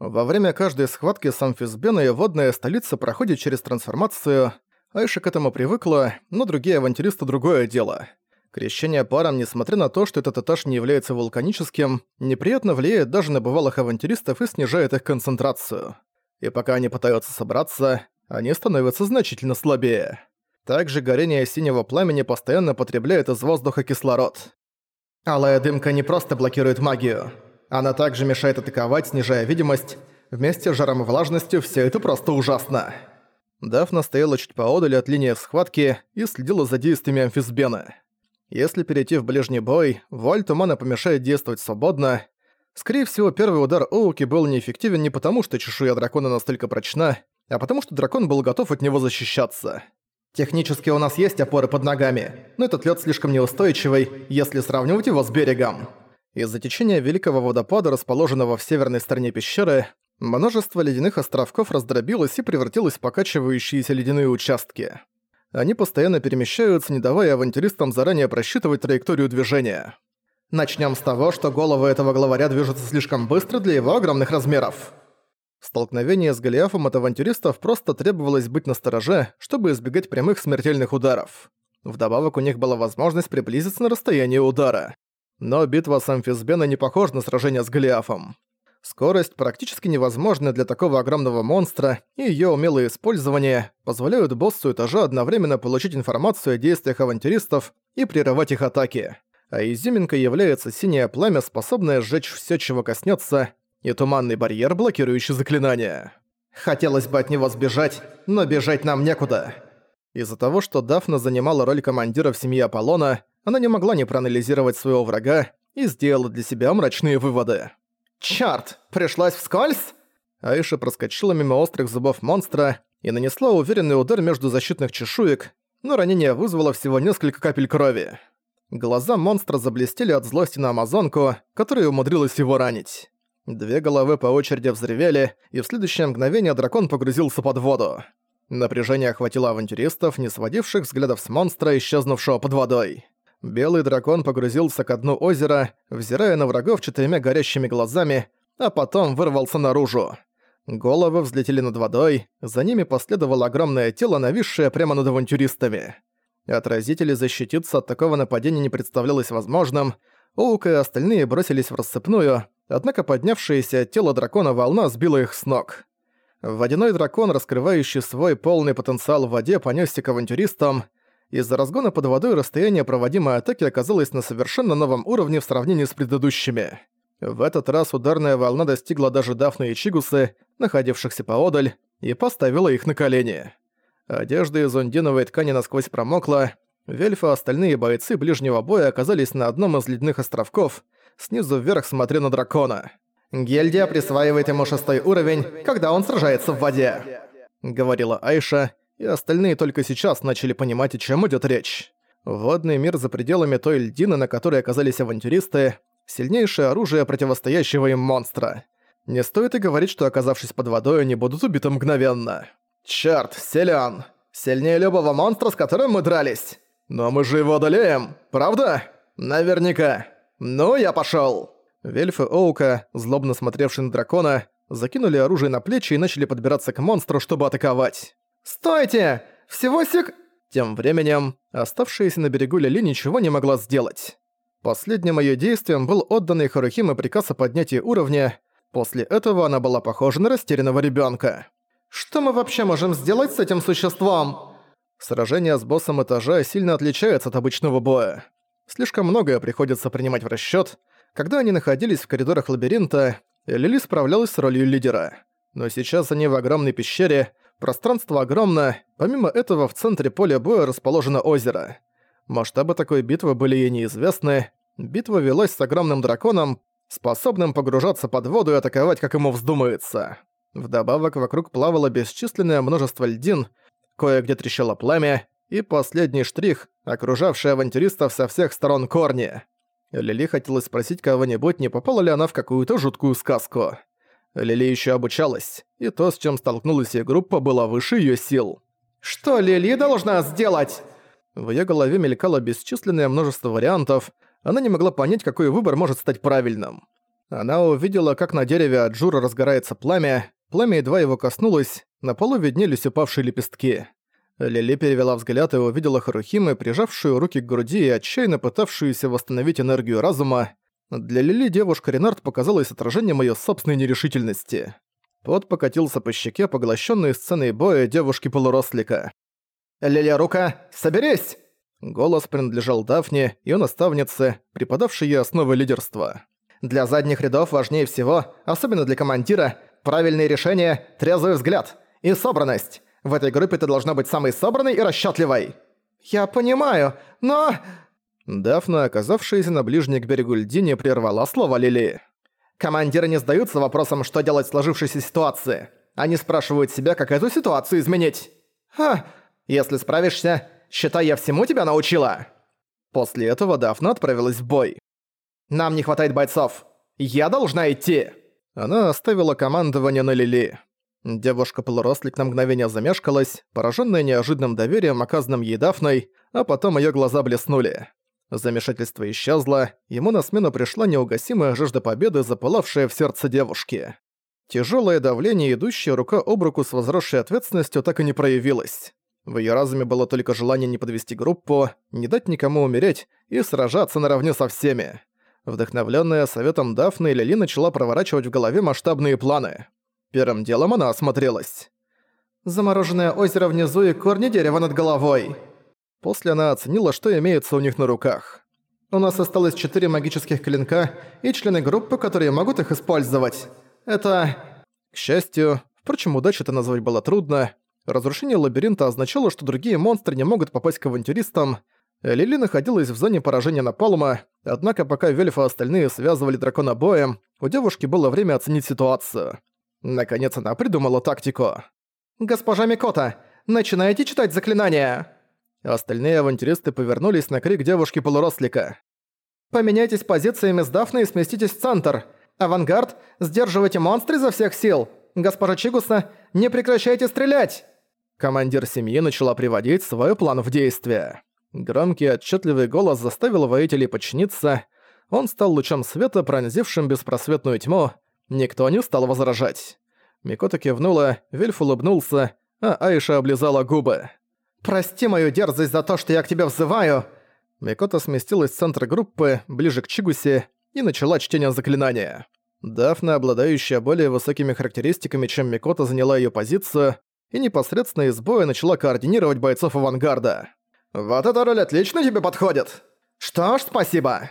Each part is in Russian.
Во время каждой схватки с амфисбеной водная столица проходит через трансформацию. Айша к этому привыкла, но другие авантюристы другое дело. Крещение паром, несмотря на то, что этот этаж не является вулканическим, неприятно влияет даже на бывалых авантюристов и снижает их концентрацию. И пока они пытаются собраться, они становятся значительно слабее. Также горение синего пламени постоянно потребляет из воздуха кислород. Алая дымка не просто блокирует магию. Она также мешает атаковать, снижая видимость. Вместе с жаром и влажностью все это просто ужасно. Дафна стояла чуть поодаль от линии схватки и следила за действиями амфисбена. Если перейти в ближний бой, вуаль тумана помешает действовать свободно. Скорее всего, первый удар Оуки был неэффективен не потому, что чешуя дракона настолько прочна, а потому что дракон был готов от него защищаться. Технически у нас есть опоры под ногами, но этот лед слишком неустойчивый, если сравнивать его с берегом. Из-за течения Великого Водопада, расположенного в северной стороне пещеры, множество ледяных островков раздробилось и превратилось в покачивающиеся ледяные участки. Они постоянно перемещаются, не давая авантюристам заранее просчитывать траекторию движения. Начнем с того, что голова этого главаря движется слишком быстро для его огромных размеров. В столкновении с Голиафом от авантюристов просто требовалось быть настороже, чтобы избегать прямых смертельных ударов. Вдобавок у них была возможность приблизиться на расстояние удара. Но битва с Амфисбена не похожа на сражение с Голиафом. Скорость практически невозможна для такого огромного монстра, и её умелое использование позволяют боссу этажа одновременно получить информацию о действиях авантюристов и прерывать их атаки. А изюминкой является синее пламя, способное сжечь всё, чего коснётся, и туманный барьер, блокирующий заклинания. Хотелось бы от него сбежать, но бежать нам некуда. Из-за того, что Дафна занимала роль командира в семье Аполлона, она не могла не проанализировать своего врага и сделала для себя мрачные выводы. «Чёрт! Пришлось вскользь?» Аиша проскочила мимо острых зубов монстра и нанесла уверенный удар между защитных чешуек, но ранение вызвало всего несколько капель крови. Глаза монстра заблестели от злости на амазонку, которая умудрилась его ранить. Две головы по очереди взревели, и в следующее мгновение дракон погрузился под воду. Напряжение охватило авантюристов, не сводивших взглядов с монстра, исчезнувшего под водой. Белый дракон погрузился к дну озера, взирая на врагов четырьмя горящими глазами, а потом вырвался наружу. Головы взлетели над водой, за ними последовало огромное тело, нависшее прямо над авантюристами. Отразители защититься от такого нападения не представлялось возможным, Оук и остальные бросились в рассыпную, однако поднявшаяся от тела дракона волна сбила их с ног. Водяной дракон, раскрывающий свой полный потенциал в воде, понёсся к авантюристам, из-за разгона под водой расстояние проводимой атаки оказалось на совершенно новом уровне в сравнении с предыдущими. В этот раз ударная волна достигла даже Дафны и Чигусы, находившихся поодаль, и поставила их на колени. Одежда из ондиновой ткани насквозь промокла, Вельф и остальные бойцы ближнего боя оказались на одном из ледяных островков, снизу вверх смотря на дракона. «Гильдия присваивает ему шестой уровень, когда он сражается в воде», — говорила Айша, и остальные только сейчас начали понимать, о чем идет речь. Водный мир за пределами той льдины, на которой оказались авантюристы, сильнейшее оружие противостоящего им монстра. Не стоит и говорить, что оказавшись под водой, они будут убиты мгновенно. Чёрт, силен! Сильнее любого монстра, с которым мы дрались! Но мы же его одолеем, правда? Наверняка. Ну, я пошёл. Вельф и Оука, злобно смотревшие на дракона, закинули оружие на плечи и начали подбираться к монстру, чтобы атаковать. «Стойте! Всего сек...» Тем временем, оставшаяся на берегу Лили ничего не могла сделать. Последним её действием был отданный Харухиме приказ о поднятии уровня, после этого она была похожа на растерянного ребёнка. «Что мы вообще можем сделать с этим существом?» Сражение с боссом этажа сильно отличается от обычного боя. Слишком многое приходится принимать в расчёт. Когда они находились в коридорах лабиринта, Лили справлялась с ролью лидера. Но сейчас они в огромной пещере, Пространство огромно, помимо этого в центре поля боя расположено озеро. Масштабы такой битвы были ей неизвестны. Битва велась с огромным драконом, способным погружаться под воду и атаковать, как ему вздумается. Вдобавок вокруг плавало бесчисленное множество льдин, кое-где трещало пламя, и последний штрих, окружавший авантюристов со всех сторон корни. Лили хотелось спросить кого-нибудь, не попала ли она в какую-то жуткую сказку. Лили еще обучалась, и то, с чем столкнулась ее группа, было выше ее сил. «Что Лили должна сделать?» В ее голове мелькало бесчисленное множество вариантов, она не могла понять, какой выбор может стать правильным. Она увидела, как на дереве Аджура разгорается пламя, пламя едва его коснулось, на полу виднелись упавшие лепестки. Лили перевела взгляд и увидела Харухимы, прижавшую руки к груди и отчаянно пытавшуюся восстановить энергию разума. Для Лили девушка Ренард показалась отражением её собственной нерешительности. Пот покатился по щеке, поглощенной сценой боя девушки-полурослика. «Лилия Рука, соберись!» Голос принадлежал Дафне, её наставнице, преподавшей ей основы лидерства. «Для задних рядов важнее всего, особенно для командира, правильные решения, трезвый взгляд и собранность. В этой группе ты должна быть самой собранной и расчётливой». «Я понимаю, но...» Дафна, оказавшаяся на ближней к берегу льдине, прервала слова Лили. «Командиры не сдаются вопросом, что делать в сложившейся ситуации. Они спрашивают себя, как эту ситуацию изменить. Ха, если справишься, считай, я всему тебя научила». После этого Дафна отправилась в бой. «Нам не хватает бойцов. Я должна идти!» Она оставила командование на Лили. Девушка-полурослик на мгновение замешкалась, пораженная неожиданным доверием, оказанным ей Дафной, а потом ее глаза блеснули. Замешательство исчезло, ему на смену пришла неугасимая жажда победы, запылавшая в сердце девушки. Тяжелое давление, идущее рука об руку с возросшей ответственностью, так и не проявилось. В ее разуме было только желание не подвести группу, не дать никому умереть и сражаться наравне со всеми. Вдохновленная советом Дафны, Лили начала проворачивать в голове масштабные планы. Первым делом она осмотрелась. «Замороженное озеро внизу и корни дерева над головой». После она оценила, что имеется у них на руках. «У нас осталось четыре магических клинка и члены группы, которые могут их использовать. Это...» К счастью, впрочем, удачу это назвать было трудно, разрушение лабиринта означало, что другие монстры не могут попасть к авантюристам. Лили находилась в зоне поражения Напалума, однако пока Вельфа и остальные связывали дракона боем, у девушки было время оценить ситуацию. Наконец она придумала тактику. «Госпожа Микота, начинайте читать заклинания!» Остальные авантюристы повернулись на крик девушки-полурослика. «Поменяйтесь позициями с Дафной и сместитесь в центр! Авангард, сдерживайте монстры изо всех сил! Госпожа Чигуса, не прекращайте стрелять!» Командир семьи начала приводить свой план в действие. Громкий отчетливый голос заставил воителей подчиниться. Он стал лучом света, пронзившим беспросветную тьму, Никто не стал возражать. Микота кивнула, Вильф улыбнулся, а Айша облизала губы. «Прости мою дерзость за то, что я к тебе взываю!» Микота сместилась в центр группы, ближе к Чигусе, и начала чтение заклинания. Дафна, обладающая более высокими характеристиками, чем Микота, заняла ее позицию и непосредственно из боя начала координировать бойцов авангарда. «Вот эта роль отлично тебе подходит!» «Что ж, спасибо!»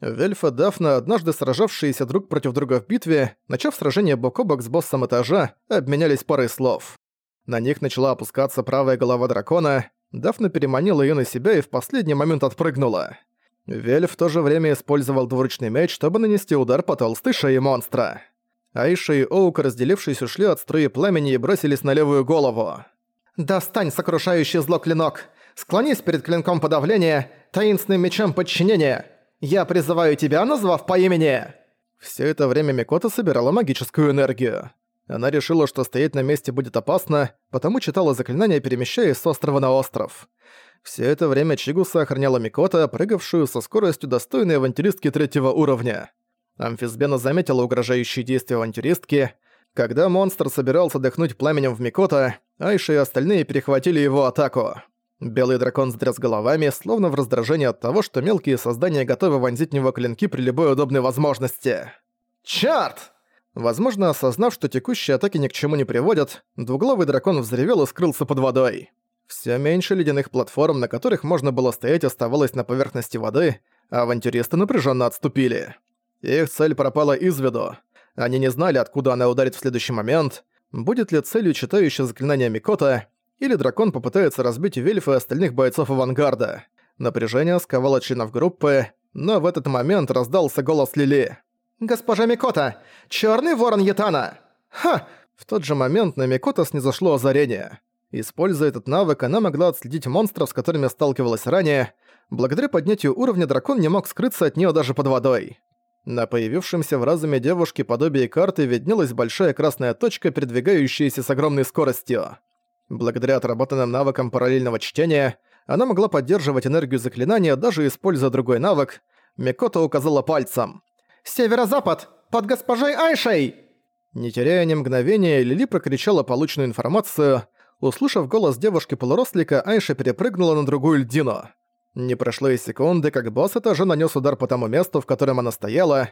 Вельф и Дафна, однажды сражавшиеся друг против друга в битве, начав сражение бок о бок с боссом этажа, обменялись парой слов. На них начала опускаться правая голова дракона, Дафна переманила её на себя и в последний момент отпрыгнула. Вельф в то же время использовал двуручный меч, чтобы нанести удар по толстой шее монстра. Айша и Оук, разделившись, ушли от струи пламени и бросились на левую голову. «Достань сокрушающий зло клинок! Склонись перед клинком подавления, таинственным мечом подчинения! Я призываю тебя, назвав по имени!» Все это время Микота собирала магическую энергию. Она решила, что стоять на месте будет опасно, потому читала заклинания, перемещаясь с острова на остров. Все это время Чигуса охраняла Микота, прыгавшую со скоростью достойной авантюристки третьего уровня. Амфисбена заметила угрожающие действия авантюристки. Когда монстр собирался дыхнуть пламенем в Микота, Айша и остальные перехватили его атаку. Белый дракон затряс головами, словно в раздражении от того, что мелкие создания готовы вонзить в него клинки при любой удобной возможности. «Чёрт!» Возможно, осознав, что текущие атаки ни к чему не приводят, двуглавый дракон взревел и скрылся под водой. Всё меньше ледяных платформ, на которых можно было стоять, оставалось на поверхности воды, а авантюристы напряженно отступили. Их цель пропала из виду. Они не знали, откуда она ударит в следующий момент, будет ли целью читающее заклинание Микота, или дракон попытается разбить Вельфа и остальных бойцов авангарда. Напряжение сковало членов группы, но в этот момент раздался голос Лили. «Госпожа Микота! Чёрный ворон Ятана!» «Ха!» В тот же момент на Микота снизошло озарение. Используя этот навык, она могла отследить монстров, с которыми сталкивалась ранее. Благодаря поднятию уровня дракон не мог скрыться от неё даже под водой. На появившемся в разуме девушки подобие карты виднелась большая красная точка, передвигающаяся с огромной скоростью. Благодаря отработанным навыкам параллельного чтения, она могла поддерживать энергию заклинания, даже используя другой навык. Микото указала пальцем. «Северо-запад! Под госпожой Айшей!» Не теряя ни мгновения, Лили прокричала полученную информацию. Услышав голос девушки-полурослика, Айша перепрыгнула на другую льдину. Не прошло и секунды, как босс этажа нанес удар по тому месту, в котором она стояла.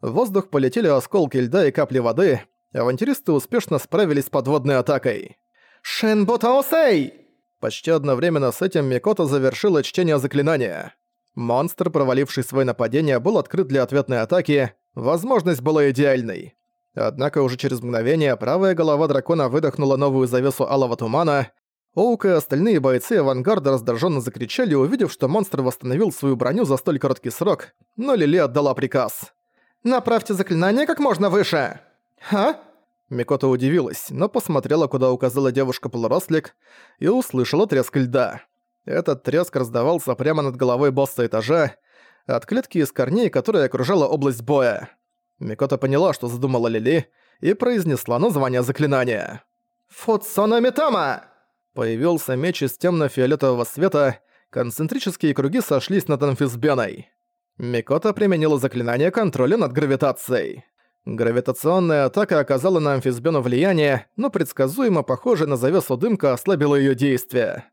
В воздух полетели осколки льда и капли воды. Авантюристы успешно справились с подводной атакой. «Шинбутаосей!» Почти одновременно с этим Микото завершила чтение заклинания. Монстр, проваливший свое нападение, был открыт для ответной атаки, возможность была идеальной. Однако уже через мгновение правая голова дракона выдохнула новую завесу алого тумана. Оук и остальные бойцы авангарда раздраженно закричали, увидев, что монстр восстановил свою броню за столь короткий срок, но Лили отдала приказ. «Направьте заклинание как можно выше!» «Ха?» Микота удивилась, но посмотрела, куда указала девушка-полурослик, и услышала треск льда. Этот треск раздавался прямо над головой босса этажа, от клетки из корней, которая окружала область боя. Микота поняла, что задумала Лили, и произнесла название заклинания. «Футсона Митама!» Появился меч из темно-фиолетового света, концентрические круги сошлись над амфисбеной. Микота применила заклинание контроля над гравитацией. Гравитационная атака оказала на амфисбену влияние, но предсказуемо похожая на завесу дымка ослабила её действие.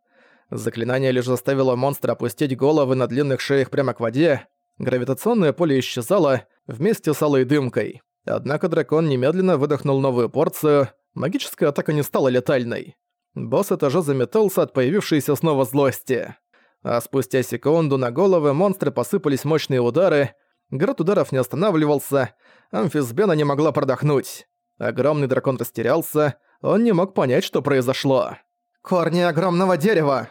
Заклинание лишь заставило монстра опустить головы на длинных шеях прямо к воде. Гравитационное поле исчезало вместе с алой дымкой. Однако дракон немедленно выдохнул новую порцию, магическая атака не стала летальной. Босс этажа заметался от появившейся снова злости. А спустя секунду на головы монстры посыпались мощные удары, град ударов не останавливался, амфисбена не могла продохнуть. Огромный дракон растерялся, он не мог понять, что произошло. «Корни огромного дерева!»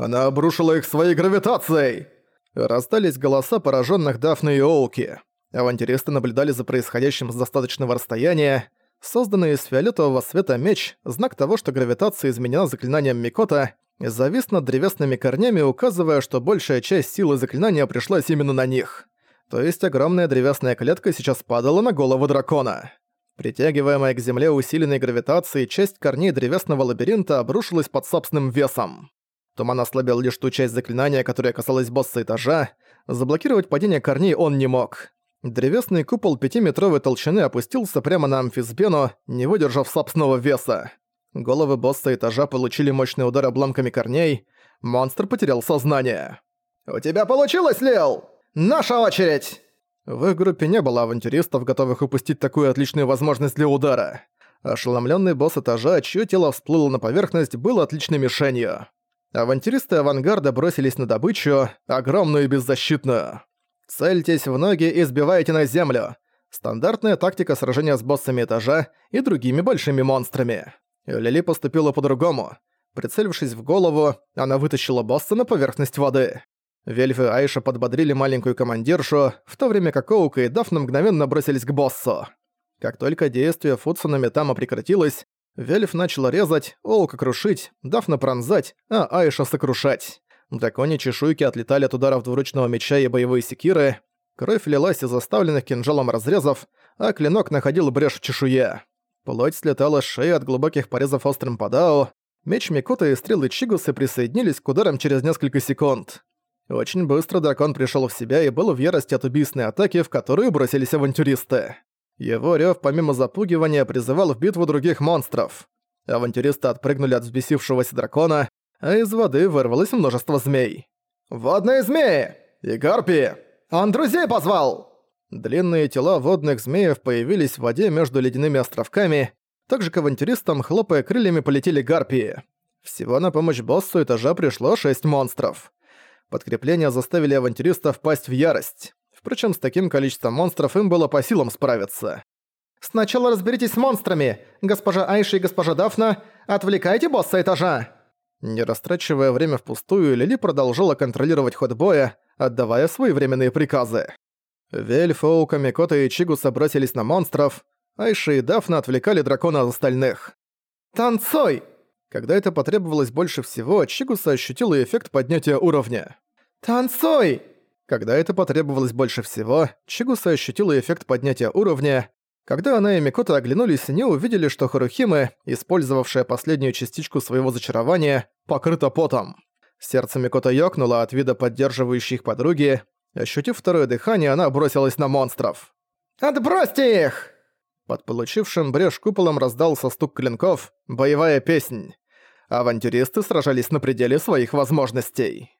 Она обрушила их своей гравитацией!» Раздались голоса пораженных Дафны и Оуки. Авантюристы наблюдали за происходящим с достаточного расстояния. Созданный из фиолетового света меч, знак того, что гравитация изменена заклинанием Микота, завис над древесными корнями, указывая, что большая часть силы заклинания пришлась именно на них. То есть огромная древесная клетка сейчас падала на голову дракона. Притягиваемая к земле усиленной гравитацией, часть корней древесного лабиринта обрушилась под собственным весом. Туман ослабил лишь ту часть заклинания, которая касалась босса этажа. Заблокировать падение корней он не мог. Древесный купол пятиметровой толщины опустился прямо на амфисбену, не выдержав собственного веса. Головы босса этажа получили мощный удар обломками корней. Монстр потерял сознание. «У тебя получилось, Лил! Наша очередь!» В их группе не было авантюристов, готовых упустить такую отличную возможность для удара. Ошеломленный босс этажа, чье тело всплыло на поверхность, был отличной мишенью. Авантюристы авангарда бросились на добычу, огромную и беззащитную. Цельтесь в ноги и сбивайте на землю. Стандартная тактика сражения с боссами этажа и другими большими монстрами. Лили поступила по-другому. Прицелившись в голову, она вытащила босса на поверхность воды. Вельф и Айша подбодрили маленькую командиршу, в то время как Оука и Дафна мгновенно бросились к боссу. Как только действие Фудсуна Метама прекратилось, Вельф начал резать, Оука крушить, Дафна пронзать, а Айша сокрушать. Драконьи чешуйки отлетали от ударов двуручного меча и боевой секиры, кровь лилась из оставленных кинжалом разрезов, а клинок находил брешь в чешуе. Плоть слетала с шеи от глубоких порезов острым падао, меч Микота и стрелы Чигусы присоединились к ударам через несколько секунд. Очень быстро дракон пришел в себя и был в ярости от убийственной атаки, в которую бросились авантюристы. Его рёв помимо запугивания призывал в битву других монстров. Авантюристы отпрыгнули от взбесившегося дракона, а из воды вырвалось множество змей. «Водные змеи! И гарпии! Он друзей позвал!» Длинные тела водных змеев появились в воде между ледяными островками, также к авантюристам, хлопая крыльями, полетели гарпии. Всего на помощь боссу этажа пришло шесть монстров. Подкрепления заставили авантюристов пасть в ярость. Впрочем, с таким количеством монстров им было по силам справиться. «Сначала разберитесь с монстрами! Госпожа Айша и госпожа Дафна, отвлекайте босса этажа!» Не растрачивая время впустую, Лили продолжала контролировать ход боя, отдавая своевременные приказы. Вель, Фоука, Микота и Чигуса бросились на монстров, Айша и Дафна отвлекали дракона от остальных. «Танцуй!» Когда это потребовалось больше всего, Чигуса ощутила эффект поднятия уровня. «Танцуй!» Когда это потребовалось больше всего, Чигуса ощутила эффект поднятия уровня. Когда она и Микота оглянулись, они увидели, что Харухиме, использовавшая последнюю частичку своего зачарования, покрыта потом. Сердце Микота ёкнуло от вида поддерживающей их подруги. Ощутив второе дыхание, она бросилась на монстров. Отбросьте их!» Под получившим брешь куполом раздался стук клинков, боевая песнь. Авантюристы сражались на пределе своих возможностей.